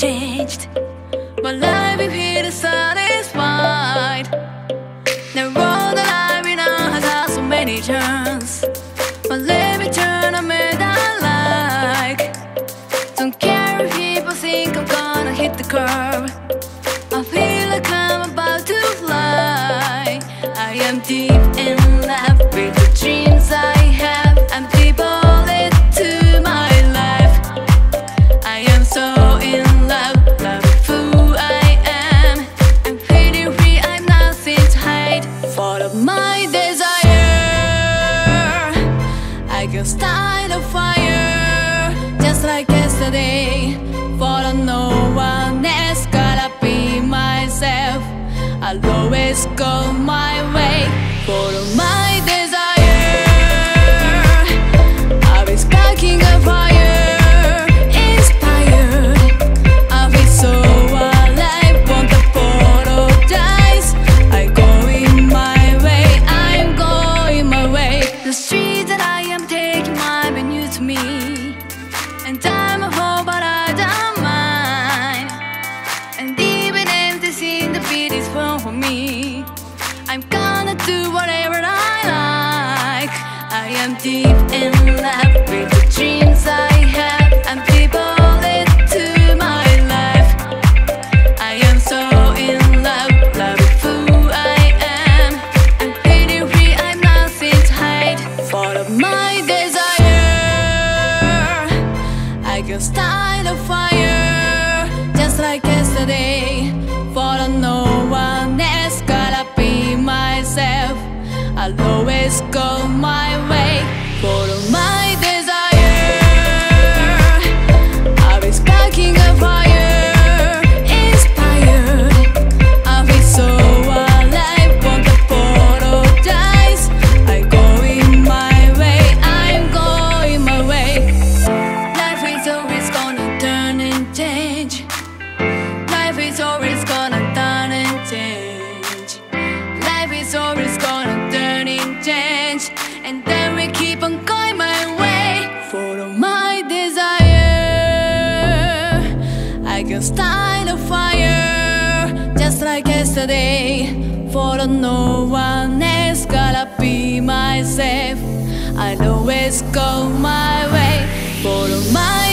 changed. But life if he is satisfied. The road that I've been on has had so many turns. But let me turn a made I like. Don't care if people think I'm gonna hit the curb. I feel like I'm about to fly. I am deep in love with the dreams I I a style of fire just like yesterday. Follow no one else, gotta be myself. I'll always go my I'm gonna do whatever I like. I am deep in love with the dreams I have. I'm devoted to my life. I am so in love, love who I am. Feeling free, I'm nothing to. Follow my desire. I can start a fire just like yesterday. Always go my way. Follow my style of fire, just like yesterday. For no one else, gotta be myself. I'll always go my way. Follow my